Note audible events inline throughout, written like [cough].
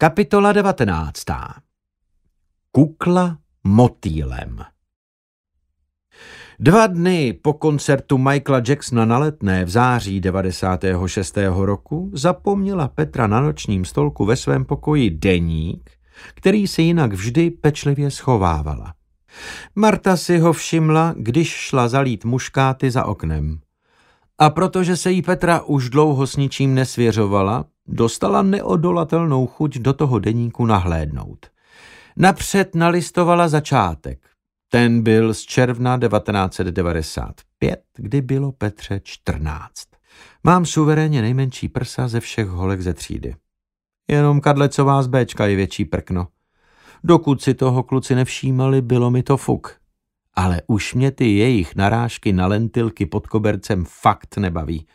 Kapitola 19. Kukla motýlem Dva dny po koncertu Michaela Jacksona na letné v září 96. roku zapomněla Petra na nočním stolku ve svém pokoji deník, který si jinak vždy pečlivě schovávala. Marta si ho všimla, když šla zalít muškáty za oknem. A protože se jí Petra už dlouho s ničím nesvěřovala, dostala neodolatelnou chuť do toho deníku nahlédnout. Napřed nalistovala začátek. Ten byl z června 1995, kdy bylo Petře 14. Mám suverénně nejmenší prsa ze všech holek ze třídy. Jenom kadlecová z Bčka je větší prkno. Dokud si toho kluci nevšímali, bylo mi to fuk. Ale už mě ty jejich narážky na lentilky pod kobercem fakt nebaví.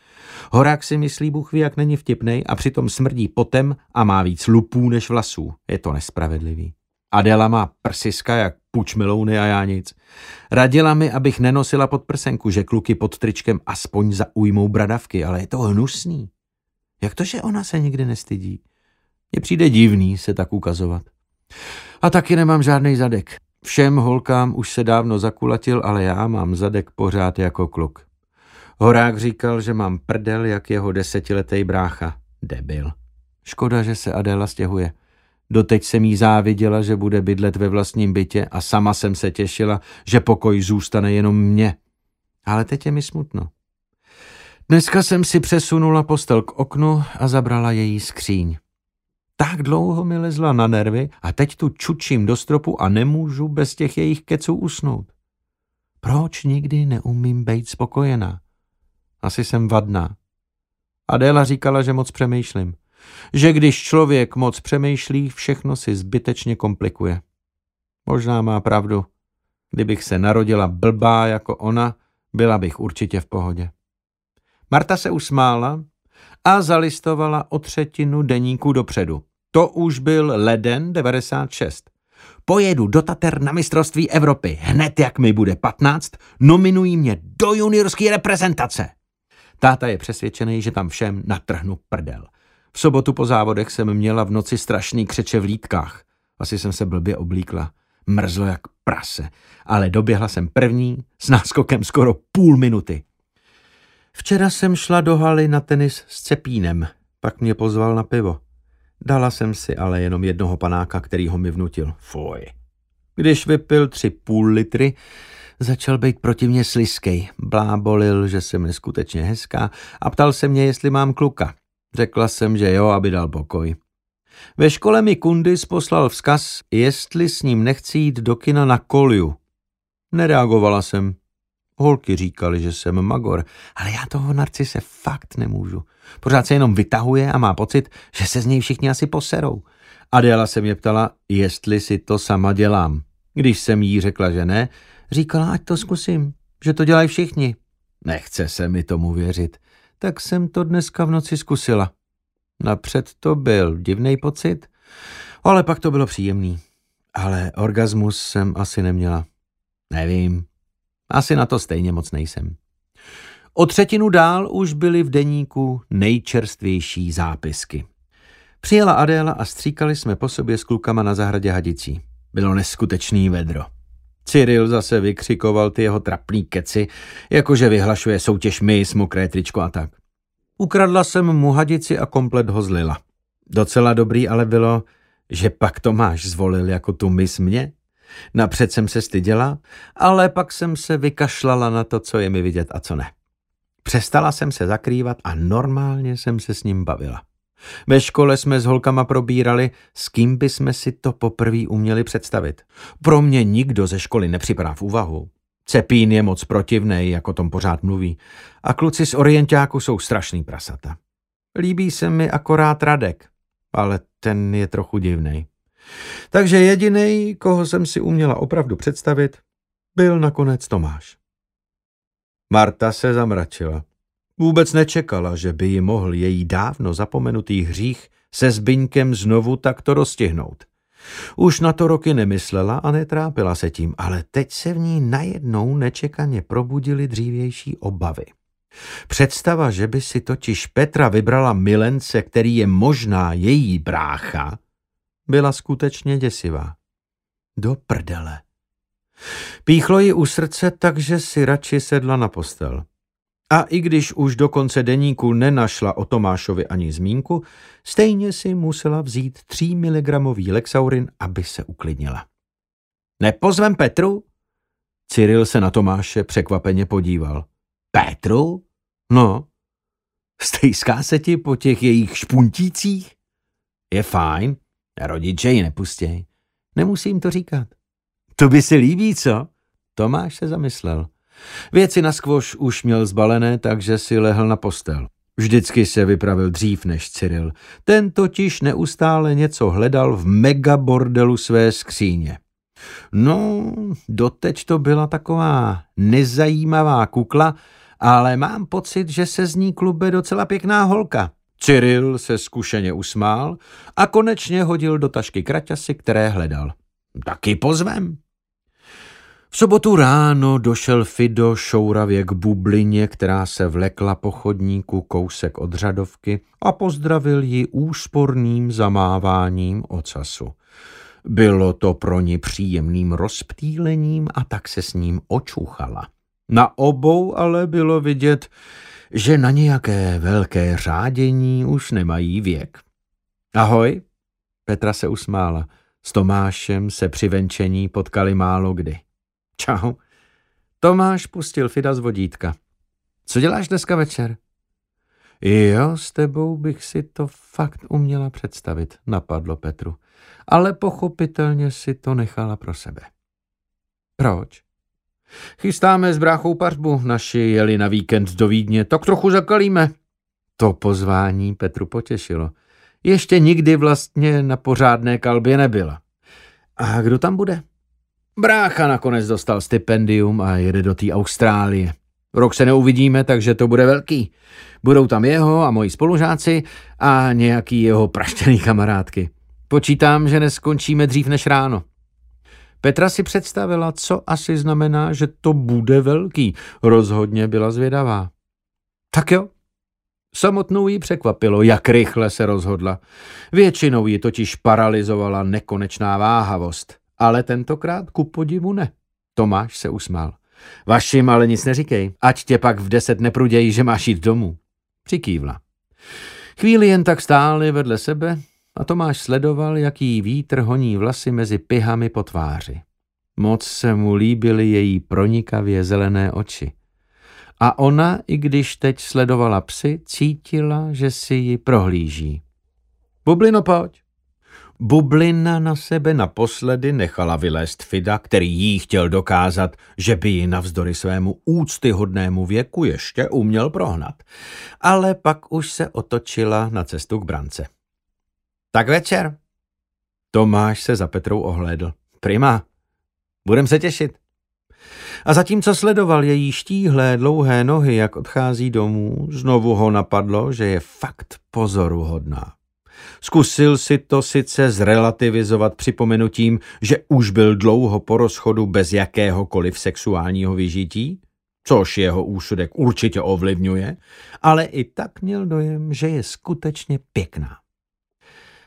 Horák si myslí, Bůh ví, jak není vtipnej a přitom smrdí potem a má víc lupů než vlasů. Je to nespravedlivý. Adela má prsiska jak puč milouny a já nic. Radila mi, abych nenosila pod prsenku, že kluky pod tričkem aspoň zaujmou bradavky, ale je to hnusný. Jak to, že ona se nikdy nestydí? Mně přijde divný se tak ukazovat. A taky nemám žádný zadek. Všem holkám už se dávno zakulatil, ale já mám zadek pořád jako kluk. Horák říkal, že mám prdel jak jeho desetiletý brácha. Debil. Škoda, že se Adéla stěhuje. Doteď jsem jí záviděla, že bude bydlet ve vlastním bytě a sama jsem se těšila, že pokoj zůstane jenom mně. Ale teď je mi smutno. Dneska jsem si přesunula postel k oknu a zabrala její skříň. Tak dlouho mi lezla na nervy a teď tu čučím do stropu a nemůžu bez těch jejich keců usnout. Proč nikdy neumím být spokojená? Asi jsem vadná. Adéla říkala, že moc přemýšlím. Že když člověk moc přemýšlí, všechno si zbytečně komplikuje. Možná má pravdu. Kdybych se narodila blbá jako ona, byla bych určitě v pohodě. Marta se usmála a zalistovala o třetinu deníku dopředu. To už byl leden 96. Pojedu do Tater na mistrovství Evropy. Hned jak mi bude 15, nominují mě do juniorské reprezentace. Táta je přesvědčený, že tam všem natrhnu prdel. V sobotu po závodech jsem měla v noci strašný křeče v lítkách. Asi jsem se blbě oblíkla. Mrzlo jak prase, ale doběhla jsem první s náskokem skoro půl minuty. Včera jsem šla do haly na tenis s Cepínem, pak mě pozval na pivo. Dala jsem si ale jenom jednoho panáka, který ho mi vnutil. Fuj. Když vypil tři půl litry, začal být proti mně sliskej. Blábolil, že jsem neskutečně hezká a ptal se mě, jestli mám kluka. Řekla jsem, že jo, aby dal pokoj. Ve škole mi Kundis poslal vzkaz, jestli s ním nechci jít do kina na Koliu. Nereagovala jsem. Holky říkali, že jsem magor, ale já toho narcise fakt nemůžu. Pořád se jenom vytahuje a má pocit, že se z něj všichni asi poserou. Adela se mě ptala, jestli si to sama dělám. Když jsem jí řekla, že ne, říkala, ať to zkusím, že to dělají všichni. Nechce se mi tomu věřit, tak jsem to dneska v noci zkusila. Napřed to byl divný pocit, ale pak to bylo příjemný. Ale orgasmus jsem asi neměla. Nevím, asi na to stejně moc nejsem. O třetinu dál už byly v deníku nejčerstvější zápisky. Přijela Adéla a stříkali jsme po sobě s klukama na zahradě hadicí. Bylo neskutečný vedro. Cyril zase vykřikoval ty jeho trapný keci, jakože vyhlašuje soutěž mis, mokré tričko a tak. Ukradla jsem mu hadici a komplet ho zlila. Docela dobrý ale bylo, že pak Tomáš zvolil jako tu mis mě. Napřed jsem se styděla, ale pak jsem se vykašlala na to, co je mi vidět a co ne. Přestala jsem se zakrývat a normálně jsem se s ním bavila. Ve škole jsme s holkama probírali, s kým by jsme si to poprvé uměli představit. Pro mě nikdo ze školy nepřipadá v úvahu. Cepín je moc protivnej, jako tom pořád mluví. A kluci z orientáku jsou strašný prasata. Líbí se mi akorát Radek, ale ten je trochu divnej. Takže jediný, koho jsem si uměla opravdu představit, byl nakonec Tomáš. Marta se zamračila. Vůbec nečekala, že by ji mohl její dávno zapomenutý hřích se Zbyňkem znovu takto roztihnout. Už na to roky nemyslela a netrápila se tím, ale teď se v ní najednou nečekaně probudily dřívější obavy. Představa, že by si totiž Petra vybrala milence, který je možná její brácha, byla skutečně děsivá. Do prdele. Píchlo ji u srdce, takže si radši sedla na postel. A i když už do konce deníku nenašla o Tomášovi ani zmínku, stejně si musela vzít 3 mg Lexaurin, aby se uklidnila. Nepozvem Petru? Cyril se na Tomáše překvapeně podíval. Petru? No. Stejská se ti po těch jejich špuntících? Je fajn. Rodiče ji nepustěj. Nemusím to říkat. To by se líbí, co? Tomáš se zamyslel. Věci na skvoš už měl zbalené, takže si lehl na postel. Vždycky se vypravil dřív než Cyril. Ten totiž neustále něco hledal v megabordelu své skříně. No, doteď to byla taková nezajímavá kukla, ale mám pocit, že se z ní klube docela pěkná holka. Cyril se zkušeně usmál a konečně hodil do tašky kraťasy, které hledal. Taky pozvem. V sobotu ráno došel Fido šouravě k bublině, která se vlekla po chodníku kousek od řadovky a pozdravil ji úsporným zamáváním ocasu. Bylo to pro ní příjemným rozptýlením a tak se s ním očuchala. Na obou ale bylo vidět, že na nějaké velké řádění už nemají věk. Ahoj, Petra se usmála. S Tomášem se při venčení potkali málo kdy. Čau. Tomáš pustil Fida z vodítka. Co děláš dneska večer? Jo, s tebou bych si to fakt uměla představit, napadlo Petru. Ale pochopitelně si to nechala pro sebe. Proč? Chystáme s bráchou pařbu, naši jeli na víkend do Vídně, tak trochu zakalíme. To pozvání Petru potěšilo. Ještě nikdy vlastně na pořádné kalbě nebyla. A kdo tam bude? Brácha nakonec dostal stipendium a jede do té Austrálie. Rok se neuvidíme, takže to bude velký. Budou tam jeho a moji spolužáci a nějaký jeho praštěný kamarádky. Počítám, že neskončíme dřív než ráno. Petra si představila, co asi znamená, že to bude velký. Rozhodně byla zvědavá. Tak jo. Samotnou ji překvapilo, jak rychle se rozhodla. Většinou ji totiž paralizovala nekonečná váhavost, ale tentokrát ku podivu ne. Tomáš se usmál. Vašim ale nic neříkej, ať tě pak v deset neprudějí, že máš jít domů. Přikývla. Chvíli jen tak stáli vedle sebe a Tomáš sledoval, jaký vítr honí vlasy mezi pihami po tváři. Moc se mu líbily její pronikavě zelené oči. A ona, i když teď sledovala psy, cítila, že si ji prohlíží. Bublino, pojď. Bublina na sebe naposledy nechala vylézt Fida, který jí chtěl dokázat, že by ji navzdory svému úctyhodnému věku ještě uměl prohnat. Ale pak už se otočila na cestu k brance. Tak večer. Tomáš se za Petrou ohlédl. Prima. Budem se těšit. A zatímco sledoval její štíhlé dlouhé nohy, jak odchází domů, znovu ho napadlo, že je fakt pozoruhodná. Zkusil si to sice zrelativizovat připomenutím, že už byl dlouho po rozchodu bez jakéhokoliv sexuálního vyžití, což jeho úsudek určitě ovlivňuje, ale i tak měl dojem, že je skutečně pěkná.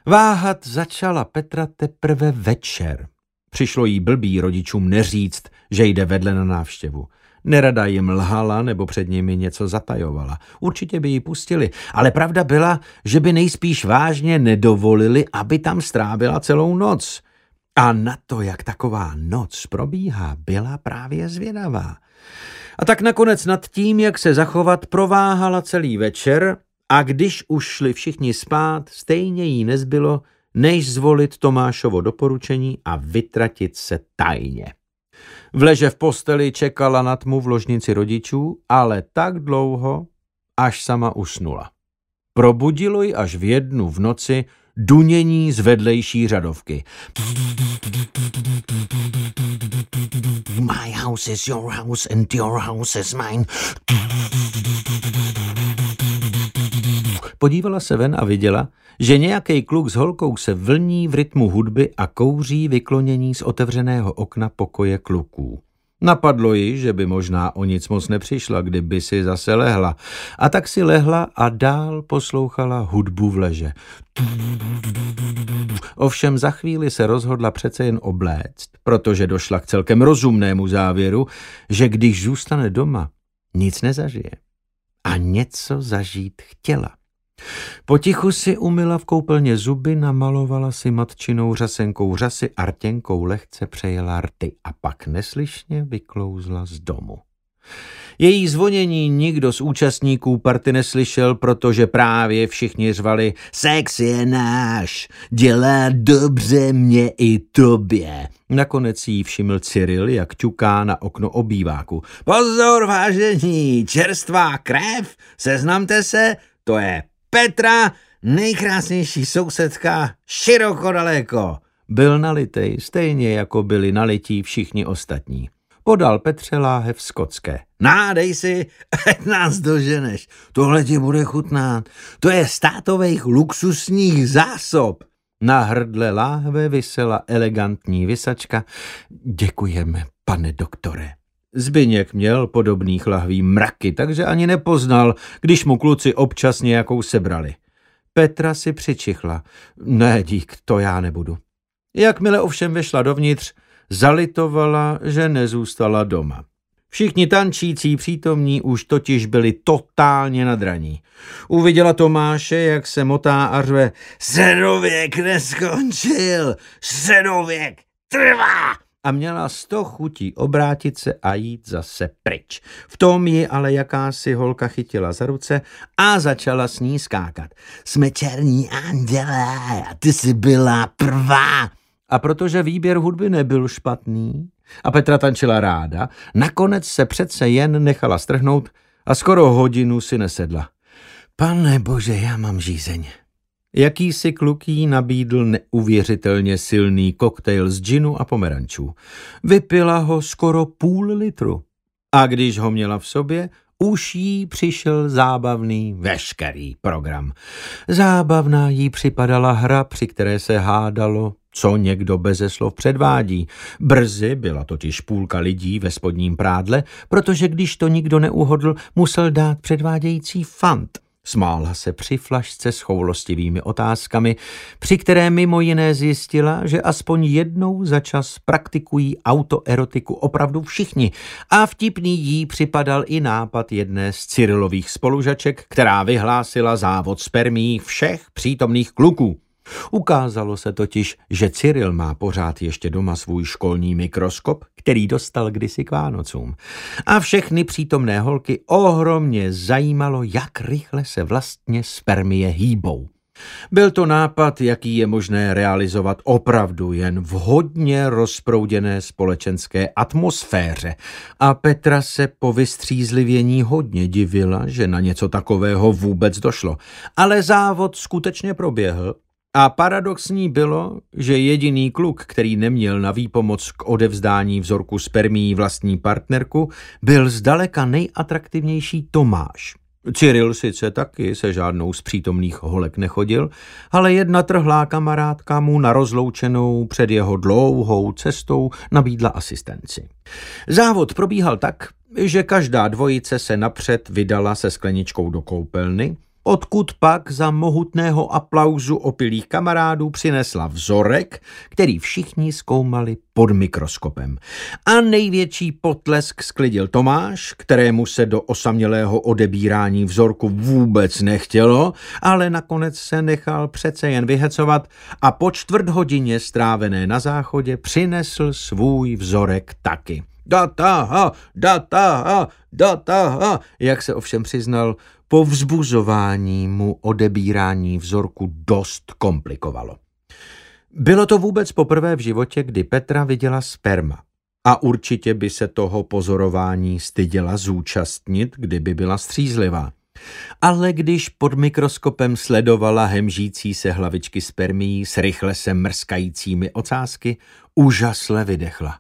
Váhat začala Petra teprve večer. Přišlo jí blbý rodičům neříct, že jde vedle na návštěvu. Nerada jim lhala nebo před nimi něco zatajovala. Určitě by ji pustili, ale pravda byla, že by nejspíš vážně nedovolili, aby tam strávila celou noc. A na to, jak taková noc probíhá, byla právě zvědavá. A tak nakonec nad tím, jak se zachovat, prováhala celý večer a když už šli všichni spát, stejně jí nezbylo, než zvolit Tomášovo doporučení a vytratit se tajně. Vleže v posteli čekala na tmu v ložnici rodičů, ale tak dlouho, až sama usnula. Probudilo ji až v jednu v noci dunění z vedlejší řadovky. My house is your house and your house is mine. Podívala se ven a viděla, že nějaký kluk s holkou se vlní v rytmu hudby a kouří vyklonění z otevřeného okna pokoje kluků. Napadlo ji, že by možná o nic moc nepřišla, kdyby si zase lehla. A tak si lehla a dál poslouchala hudbu v leže. Ovšem za chvíli se rozhodla přece jen obléct, protože došla k celkem rozumnému závěru, že když zůstane doma, nic nezažije. A něco zažít chtěla. Potichu si umila v koupelně zuby, namalovala si matčinou řasenkou řasy, artěnkou lehce přejela rty a pak neslyšně vyklouzla z domu. Její zvonění nikdo z účastníků party neslyšel, protože právě všichni řvali Sex je náš, dělá dobře mě i tobě. Nakonec jí všiml Cyril, jak ťuká na okno obýváku. Pozor, vážení, čerstvá krev, seznamte se, to je Petra, nejkrásnější sousedka, široko daleko. Byl nalitej, stejně jako byli nalití všichni ostatní. Podal Petře láhev skotské. Nádej si, [laughs] ať nás doženeš. Tohle ti bude chutnát. To je státových luxusních zásob. Na hrdle láhve vysela elegantní vysačka. Děkujeme, pane doktore. Zbyněk měl podobných lahví mraky, takže ani nepoznal, když mu kluci občas nějakou sebrali. Petra si přičichla. Ne, dík, to já nebudu. Jakmile ovšem vešla dovnitř, zalitovala, že nezůstala doma. Všichni tančící přítomní už totiž byli totálně nadraní. Uviděla Tomáše, jak se motá a řve Středověk neskončil, středověk trvá a měla sto chutí obrátit se a jít zase pryč. V tom ji ale jakási holka chytila za ruce a začala s ní skákat. Jsme černí andělé a ty jsi byla prvá. A protože výběr hudby nebyl špatný a Petra tančila ráda, nakonec se přece jen nechala strhnout a skoro hodinu si nesedla. Pane bože, já mám žízeň. Jakýsi kluk jí nabídl neuvěřitelně silný koktejl z džinu a pomerančů. Vypila ho skoro půl litru. A když ho měla v sobě, už jí přišel zábavný veškerý program. Zábavná jí připadala hra, při které se hádalo, co někdo beze slov předvádí. Brzy byla totiž půlka lidí ve spodním prádle, protože když to nikdo neuhodl, musel dát předvádějící fant. Smála se při flašce s choulostivými otázkami, při které mimo jiné zjistila, že aspoň jednou za čas praktikují autoerotiku opravdu všichni a vtipný jí připadal i nápad jedné z Cyrilových spolužaček, která vyhlásila závod spermí všech přítomných kluků. Ukázalo se totiž, že Cyril má pořád ještě doma svůj školní mikroskop, který dostal kdysi k Vánocům. A všechny přítomné holky ohromně zajímalo, jak rychle se vlastně spermie hýbou. Byl to nápad, jaký je možné realizovat opravdu jen v hodně rozprouděné společenské atmosféře a Petra se po vystřízlivění hodně divila, že na něco takového vůbec došlo. Ale závod skutečně proběhl a paradoxní bylo, že jediný kluk, který neměl na výpomoc k odevzdání vzorku spermí vlastní partnerku, byl zdaleka nejatraktivnější Tomáš. Cyril sice taky se žádnou z přítomných holek nechodil, ale jedna trhlá kamarádka mu na rozloučenou před jeho dlouhou cestou nabídla asistenci. Závod probíhal tak, že každá dvojice se napřed vydala se skleničkou do koupelny, odkud pak za mohutného aplauzu opilých kamarádů přinesla vzorek, který všichni zkoumali pod mikroskopem. A největší potlesk sklidil Tomáš, kterému se do osamělého odebírání vzorku vůbec nechtělo, ale nakonec se nechal přece jen vyhecovat a po čtvrt hodině strávené na záchodě přinesl svůj vzorek taky. Data, data, data, jak se ovšem přiznal, po vzbuzování mu odebírání vzorku dost komplikovalo. Bylo to vůbec poprvé v životě, kdy Petra viděla sperma. A určitě by se toho pozorování styděla zúčastnit, kdyby byla střízlivá. Ale když pod mikroskopem sledovala hemžící se hlavičky spermií s rychle se mrskajícími ocásky, úžasle vydechla.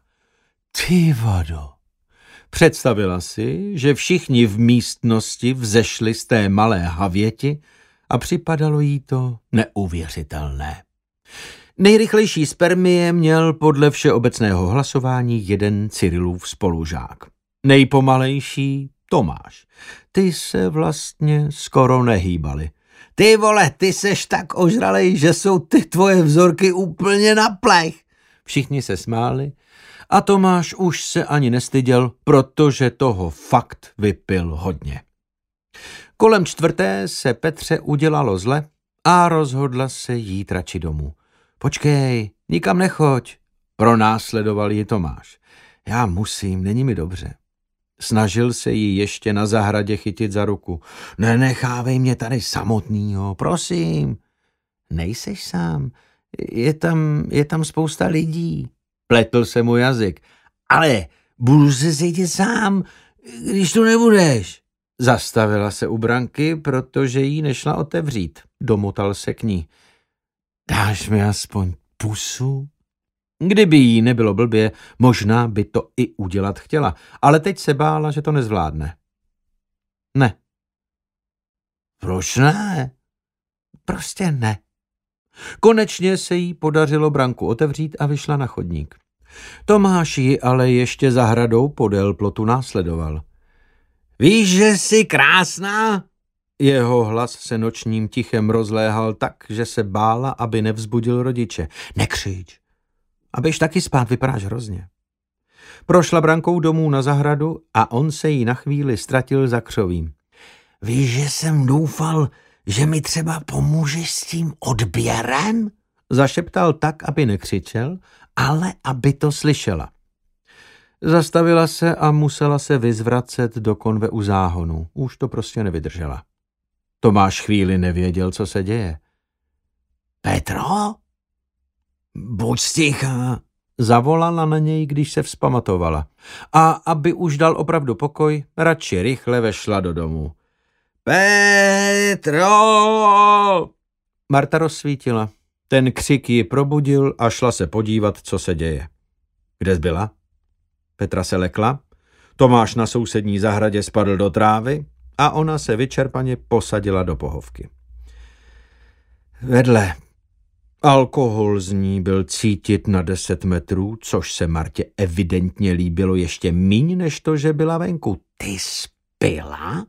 Ty vodo, Představila si, že všichni v místnosti vzešli z té malé havěti a připadalo jí to neuvěřitelné. Nejrychlejší spermie měl podle všeobecného hlasování jeden Cyrilův spolužák. Nejpomalejší Tomáš. Ty se vlastně skoro nehýbali. Ty vole, ty seš tak ožralej, že jsou ty tvoje vzorky úplně na plech. Všichni se smáli a Tomáš už se ani nestyděl, protože toho fakt vypil hodně. Kolem čtvrté se Petře udělalo zle a rozhodla se jít radši domů. Počkej, nikam nechoď, pronásledoval ji Tomáš. Já musím, není mi dobře. Snažil se jí ještě na zahradě chytit za ruku. Nenechávej mě tady samotnýho, prosím. Nejseš sám, je tam, je tam spousta lidí. Pletl se mu jazyk. Ale budu se cítit sám, když tu nebudeš. Zastavila se u branky, protože jí nešla otevřít. Domotal se k ní. Dáš mi aspoň pusu? Kdyby jí nebylo blbě, možná by to i udělat chtěla, ale teď se bála, že to nezvládne. Ne. Proč ne? Prostě ne. Konečně se jí podařilo branku otevřít a vyšla na chodník. Tomáš ji ale ještě za hradou podél plotu následoval. Víš, že jsi krásná? Jeho hlas se nočním tichem rozléhal tak, že se bála, aby nevzbudil rodiče. Nekřič, abyš taky spát, vypadáš hrozně. Prošla brankou domů na zahradu a on se jí na chvíli ztratil za křovím. Víš, že jsem doufal, že mi třeba pomůžeš s tím odběrem? Zašeptal tak, aby nekřičel, ale aby to slyšela. Zastavila se a musela se vyzvracet do konve u záhonu. Už to prostě nevydržela. Tomáš chvíli nevěděl, co se děje. Petro? Buď sticha, zavolala na něj, když se vzpamatovala. A aby už dal opravdu pokoj, radši rychle vešla do domu. Petro! Marta rozsvítila. Ten křik ji probudil a šla se podívat, co se děje. Kde byla? Petra se lekla, Tomáš na sousední zahradě spadl do trávy a ona se vyčerpaně posadila do pohovky. Vedle. Alkohol z ní byl cítit na deset metrů, což se Martě evidentně líbilo ještě míň, než to, že byla venku. Ty spila?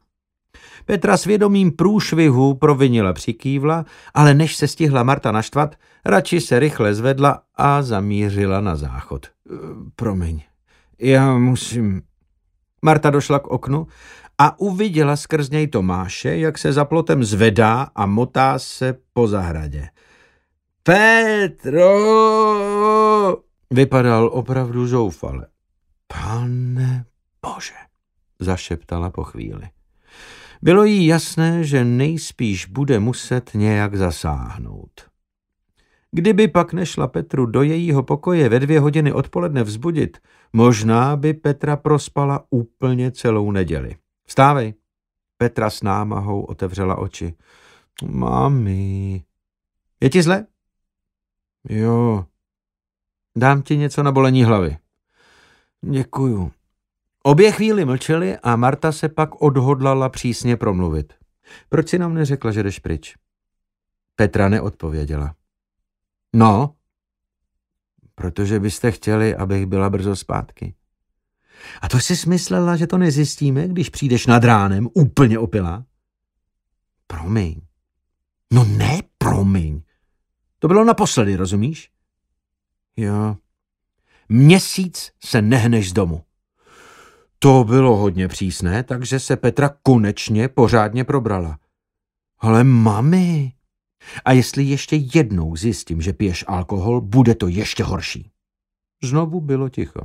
Petra svědomím průšvihu provinila přikývla, ale než se stihla Marta naštvat, radši se rychle zvedla a zamířila na záchod. E, promiň, já musím... Marta došla k oknu a uviděla skrz něj Tomáše, jak se za plotem zvedá a motá se po zahradě. Petro! Vypadal opravdu zoufale. Pane Bože, zašeptala po chvíli. Bylo jí jasné, že nejspíš bude muset nějak zasáhnout. Kdyby pak nešla Petru do jejího pokoje ve dvě hodiny odpoledne vzbudit, možná by Petra prospala úplně celou neděli. Vstávej. Petra s námahou otevřela oči. Mami. Je ti zle? Jo. Dám ti něco na bolení hlavy. Děkuju. Obě chvíli mlčeli a Marta se pak odhodlala přísně promluvit. Proč si nám neřekla, že jdeš pryč? Petra neodpověděla. No, protože byste chtěli, abych byla brzo zpátky. A to jsi smyslela, že to nezjistíme, když přijdeš nad ránem úplně opila? Promiň. No ne, promiň. To bylo naposledy, rozumíš? Jo. Měsíc se nehneš z domu. To bylo hodně přísné, takže se Petra konečně pořádně probrala. Ale mami, a jestli ještě jednou zjistím, že piješ alkohol, bude to ještě horší. Znovu bylo ticho.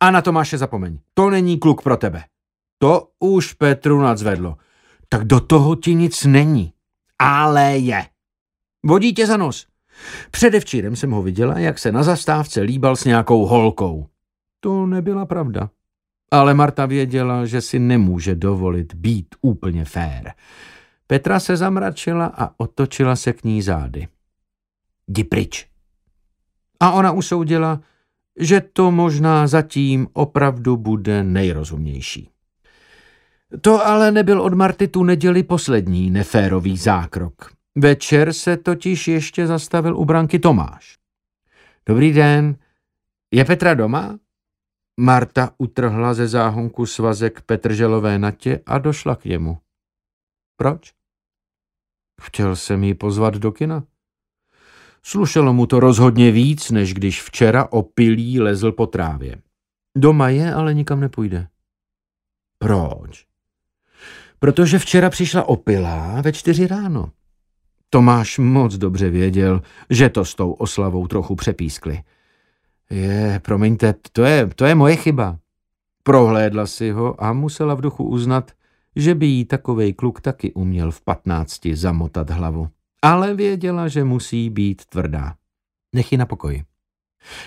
A na Tomáše zapomeň. To není kluk pro tebe. To už Petru nadzvedlo. Tak do toho ti nic není. Ale je. Vodí tě za nos. Předevčírem jsem ho viděla, jak se na zastávce líbal s nějakou holkou. To nebyla pravda. Ale Marta věděla, že si nemůže dovolit být úplně fér. Petra se zamračila a otočila se k ní zády. Jdi pryč. A ona usoudila, že to možná zatím opravdu bude nejrozumnější. To ale nebyl od Marty tu neděli poslední neférový zákrok. Večer se totiž ještě zastavil u branky Tomáš. Dobrý den, je Petra doma? Marta utrhla ze záhonku svazek Petrželové natě a došla k němu. Proč? Chtěl jsem ji pozvat do kina. Slušelo mu to rozhodně víc, než když včera opilý lezl po trávě. Doma je, ale nikam nepůjde. Proč? Protože včera přišla opilá ve čtyři ráno. Tomáš moc dobře věděl, že to s tou oslavou trochu přepískli. Je, promiňte, to je, to je moje chyba. Prohlédla si ho a musela v duchu uznat, že by jí takovej kluk taky uměl v patnácti zamotat hlavu. Ale věděla, že musí být tvrdá. Nech ji na pokoji.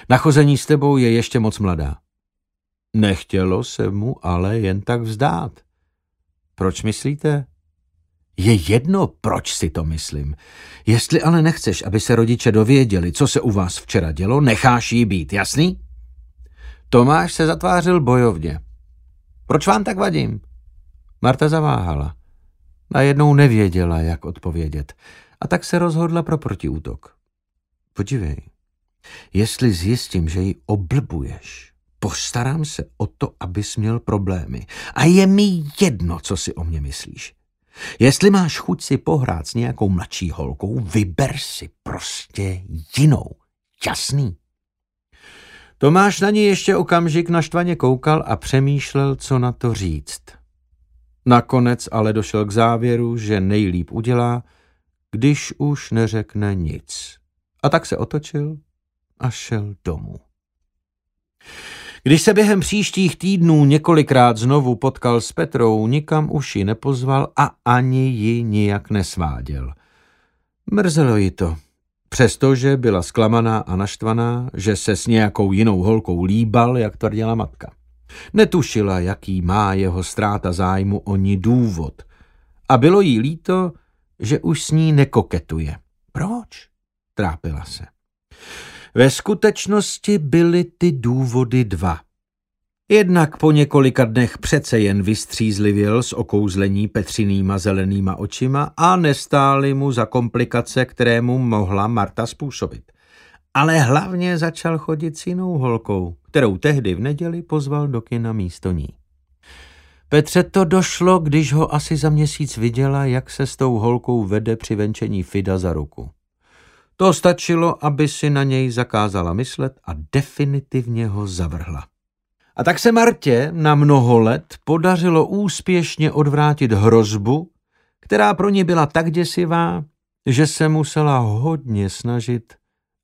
Nachození s tebou je ještě moc mladá. Nechtělo se mu ale jen tak vzdát. Proč myslíte? Je jedno, proč si to myslím. Jestli ale nechceš, aby se rodiče dověděli, co se u vás včera dělo, necháš jí být, jasný? Tomáš se zatvářil bojovně. Proč vám tak vadím? Marta zaváhala. Najednou nevěděla, jak odpovědět a tak se rozhodla pro protiútok. Podívej, jestli zjistím, že ji oblbuješ, postarám se o to, abys měl problémy. A je mi jedno, co si o mě myslíš. Jestli máš chuť si pohrát s nějakou mladší holkou, vyber si prostě jinou. Jasný? Tomáš na ní ještě okamžik naštvaně koukal a přemýšlel, co na to říct. Nakonec ale došel k závěru, že nejlíp udělá, když už neřekne nic. A tak se otočil a šel domů. Když se během příštích týdnů několikrát znovu potkal s Petrou, nikam už ji nepozval a ani ji nijak nesváděl. Mrzelo ji to, přestože byla zklamaná a naštvaná, že se s nějakou jinou holkou líbal, jak tvrdila matka. Netušila, jaký má jeho ztráta zájmu o ní důvod. A bylo jí líto, že už s ní nekoketuje. Proč? Trápila se. Ve skutečnosti byly ty důvody dva. Jednak po několika dnech přece jen vystřízlivěl z okouzlení Petřinýma zelenýma očima a nestály mu za komplikace, které mu mohla Marta způsobit. Ale hlavně začal chodit s jinou holkou, kterou tehdy v neděli pozval do kina místo ní. Petře to došlo, když ho asi za měsíc viděla, jak se s tou holkou vede při venčení Fida za ruku. To stačilo, aby si na něj zakázala myslet a definitivně ho zavrhla. A tak se Martě na mnoho let podařilo úspěšně odvrátit hrozbu, která pro ně byla tak děsivá, že se musela hodně snažit,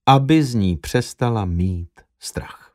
aby z ní přestala mít strach.